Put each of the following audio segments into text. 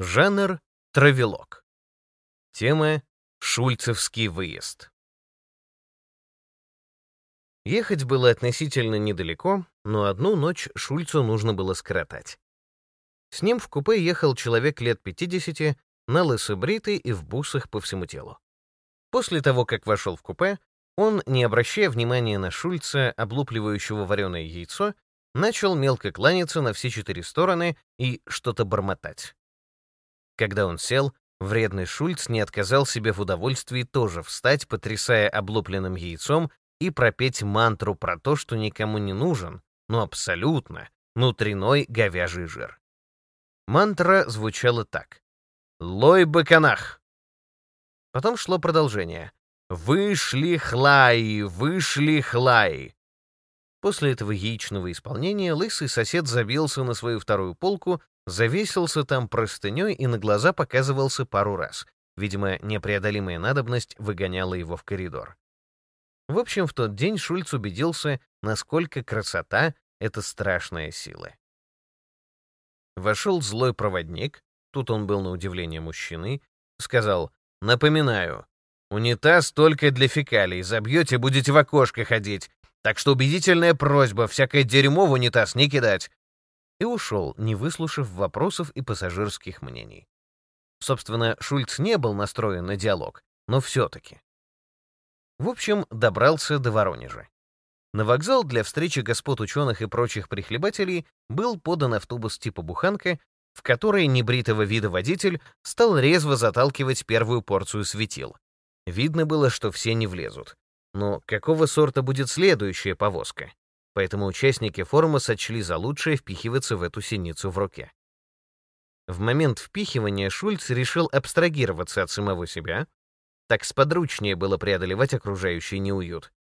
Жанр — травелок. Тема — Шульцевский выезд. Ехать было относительно недалеко, но одну ночь Шульцу нужно было скоротать. С ним в купе ехал человек лет 50, на лысобритый и в бусах по всему телу. После того, как вошел в купе, он, не обращая внимания на Шульца, облупливающего вареное яйцо, начал мелко кланяться на все четыре стороны и что-то бормотать. Когда он сел, вредный Шульц не отказал себе в удовольствии тоже встать, потрясая облупленным яйцом, и пропеть мантру про то, что никому не нужен, ну абсолютно, внутренной говяжий жир. Мантра звучала так. «Лой баканах!» Потом шло продолжение. «Вышли хлаи, вышли хлаи!» После этого яичного исполнения лысый сосед забился на свою вторую полку Завесился там простыней и на глаза показывался пару раз. Видимо, непреодолимая надобность выгоняла его в коридор. В общем, в тот день Шульц убедился, насколько красота — это страшная сила. Вошел злой проводник, тут он был на удивление мужчиной, сказал, «Напоминаю, унитаз только для фекалий, забьете, будете в окошко ходить, так что убедительная просьба всякое дерьмо в унитаз не кидать, и ушел, не выслушав вопросов и пассажирских мнений. Собственно, Шульц не был настроен на диалог, но все-таки. В общем, добрался до Воронежа. На вокзал для встречи господ ученых и прочих прихлебателей был подан автобус типа «Буханка», в который небритого вида водитель стал резво заталкивать первую порцию светил. Видно было, что все не влезут. Но какого сорта будет следующая повозка? Поэтому участники форума сочли за лучшее впихиваться в эту синицу в руке. В момент впихивания Шульц решил абстрагироваться от самого себя, так сподручнее было преодолевать окружающий неуют,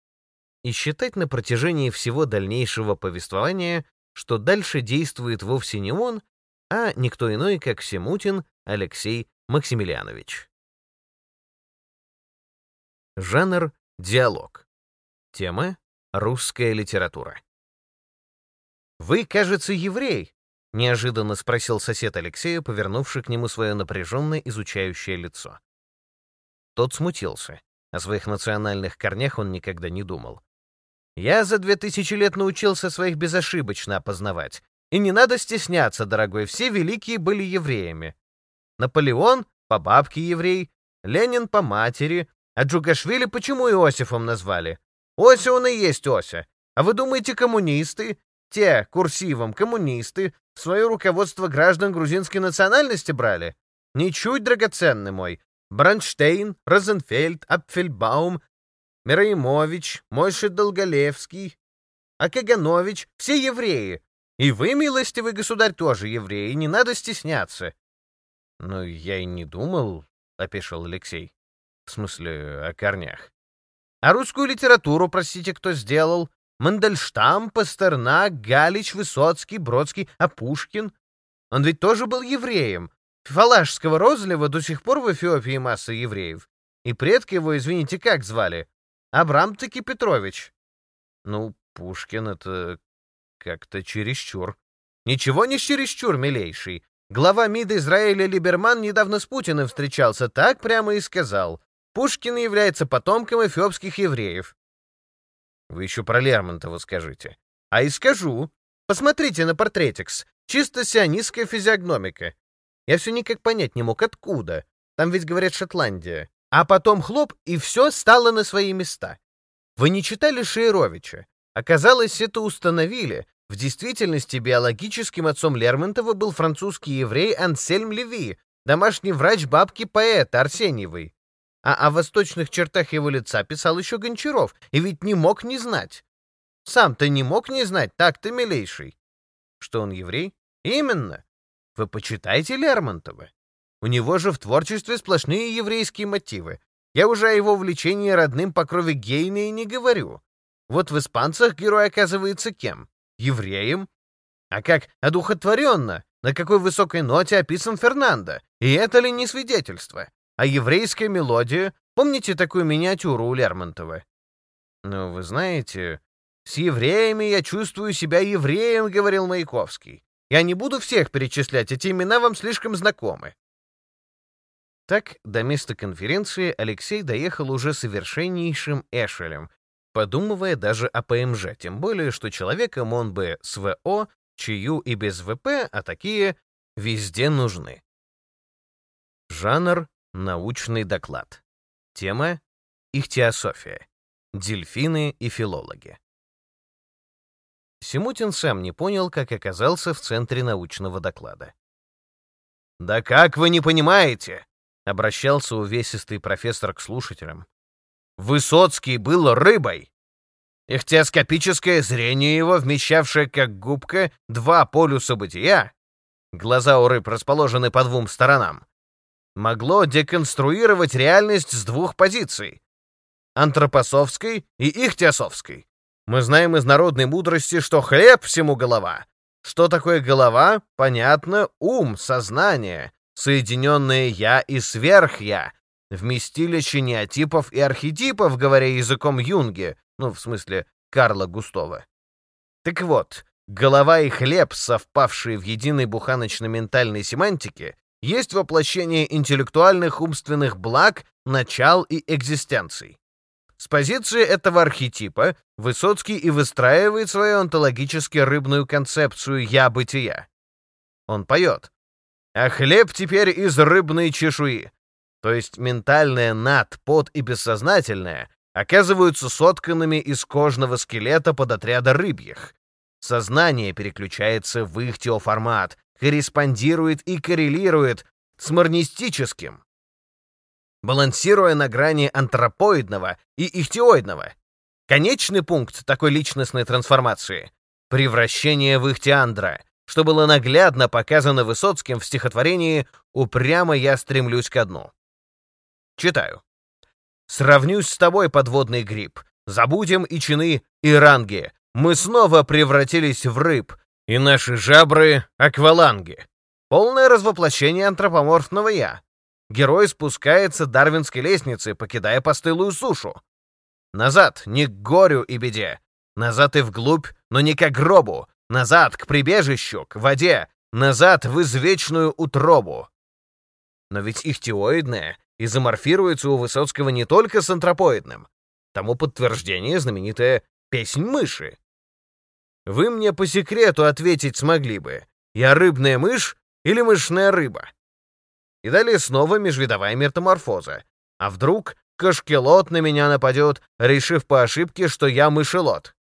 и считать на протяжении всего дальнейшего повествования, что дальше действует вовсе не он, а никто иной, как Семутин Алексей Максимилианович. Жанр — диалог. Тема — русская литература. «Вы, кажется, еврей?» — неожиданно спросил сосед Алексея, повернувший к нему свое напряженное изучающее лицо. Тот смутился. О своих национальных корнях он никогда не думал. «Я за две тысячи лет научился своих безошибочно опознавать. И не надо стесняться, дорогой, все великие были евреями. Наполеон — по бабке еврей, Ленин — по матери, а Джугашвили почему Иосифом назвали? Ося он и есть Ося. А вы думаете, коммунисты? Те, курсивом, коммунисты, в свое руководство граждан грузинской национальности брали? Ничуть, драгоценный мой. Бронштейн, Розенфельд, Апфельбаум, Мираимович, Мойши Долголевский, а Каганович — все евреи. И вы, милостивый государь, тоже евреи, не надо стесняться. — Ну, я и не думал, — опешил Алексей. — В смысле, о корнях. — А русскую литературу, простите, кто сделал? Мандельштам, Пастернак, Галич, Высоцкий, Бродский, а Пушкин? Он ведь тоже был евреем. Фалашского розлива до сих пор в Эфиопии масса евреев. И предки его, извините, как звали? Абрам-таки Петрович. Ну, Пушкин — это как-то чересчур. Ничего не чересчур, милейший. Глава МИДа Израиля Либерман недавно с Путиным встречался, так прямо и сказал. Пушкин является потомком эфиопских евреев. Вы еще про Лермонтова скажите. А и скажу. Посмотрите на портретикс. Чисто сионистская физиогномика. Я все никак понять не мог, откуда. Там ведь говорят Шотландия. А потом хлоп, и все стало на свои места. Вы не читали Шейровича? Оказалось, это установили. В действительности биологическим отцом Лермонтова был французский еврей Ансельм Леви, домашний врач бабки поэта Арсеньевой. А о восточных чертах его лица писал еще Гончаров, и ведь не мог не знать. Сам-то не мог не знать, так ты, милейший. Что он еврей? Именно. Вы почитайте Лермонтова. У него же в творчестве сплошные еврейские мотивы. Я уже о его влечении родным по крови гейна и не говорю. Вот в «Испанцах» герой оказывается кем? Евреем? А как одухотворенно, на какой высокой ноте описан Фернандо? И это ли не свидетельство? А еврейская мелодия? Помните такую миниатюру у Лермонтова? Ну, вы знаете, с евреями я чувствую себя евреем, говорил Маяковский. Я не буду всех перечислять, эти имена вам слишком знакомы. Так, до места конференции Алексей доехал уже совершеннейшим эшелем, подумывая даже о ПМЖ, тем более, что человеком он бы с ВО, чью и без ВП, а такие везде нужны. Жанр — научный доклад. Тема — ихтиософия. Дельфины и филологи. Симутин сам не понял, как оказался в центре научного доклада. «Да как вы не понимаете?» — обращался увесистый профессор к слушателям. «Высоцкий был рыбой. Ихтиоскопическое зрение его, вмещавшее как губка два полюса бытия, глаза у рыб расположены по двум сторонам, могло деконструировать реальность с двух позиций — антропосовской и ихтиосовской. Мы знаем из народной мудрости, что хлеб всему голова. Что такое голова? Понятно, ум, сознание, соединенное «я» и «сверх-я», вместилище неотипов и архетипов, говоря языком Юнге, ну, в смысле, Карла Густова. Так вот, голова и хлеб, совпавшие в единой буханочно-ментальной семантике, есть воплощение интеллектуальных умственных благ, начал и экзистенций. С позиции этого архетипа Высоцкий и выстраивает свою онтологически рыбную концепцию «я-бытия». Он поет. «А хлеб теперь из рыбной чешуи». То есть ментальное над, под и бессознательное оказываются сотканными из кожного скелета под отряда рыбьих. Сознание переключается в их теоформат, корреспондирует и коррелирует с марнистическим, балансируя на грани антропоидного и ихтиоидного. Конечный пункт такой личностной трансформации — превращение в ихтиандра, что было наглядно показано Высоцким в стихотворении «Упрямо я стремлюсь ко дну». Читаю. «Сравнюсь с тобой, подводный гриб, забудем и чины, и ранги, мы снова превратились в рыб, и наши жабры — акваланги. Полное развоплощение антропоморфного «я». Герой спускается дарвинской лестницы, покидая постылую сушу. Назад, не к горю и беде. Назад и вглубь, но не к гробу. Назад, к прибежищу, к воде. Назад, в извечную утробу. Но ведь ихтиоидное изоморфируется у Высоцкого не только с антропоидным. Тому подтверждение знаменитая «Песнь мыши». Вы мне по секрету ответить смогли бы, я рыбная мышь или мышная рыба? И далее снова межвидовая метаморфоза. А вдруг кашкелот на меня нападет, решив по ошибке, что я мышелот?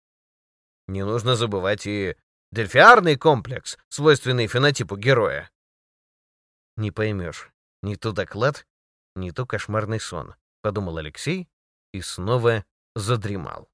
Не нужно забывать и дельфиарный комплекс, свойственный фенотипу героя. Не поймешь, не то доклад, не то кошмарный сон, подумал Алексей и снова задремал.